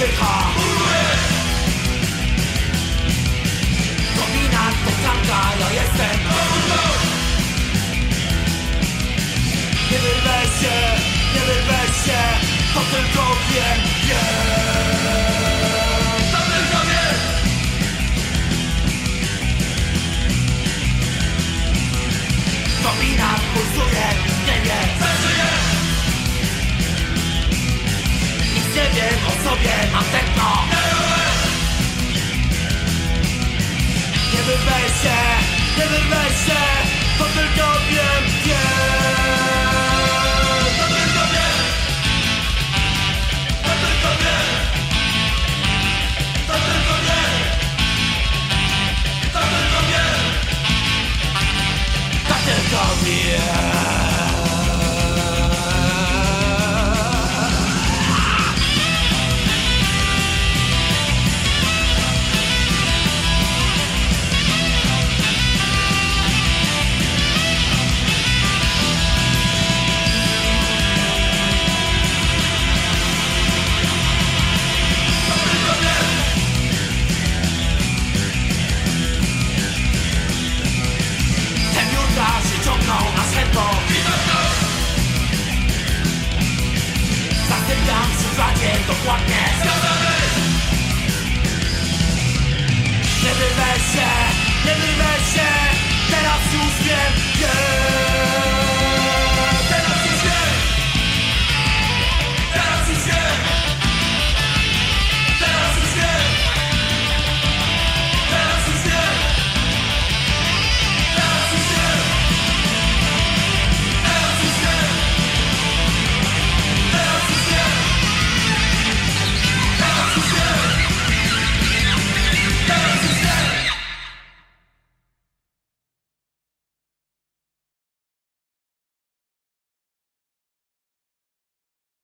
wzdycha Kombinat, powtanka, ja jestem. Nie wyrwę się, nie wyrwę się To tylko wiem, wiem. To tylko wiem. Kombinat pulsuje, nie wiem sobie, mam tętno Nie wyrwę się, nie wyrwę się To tylko wiem, wiem To tylko wiem To tylko wiem To tylko wiem To tylko wiem To tylko wiem what is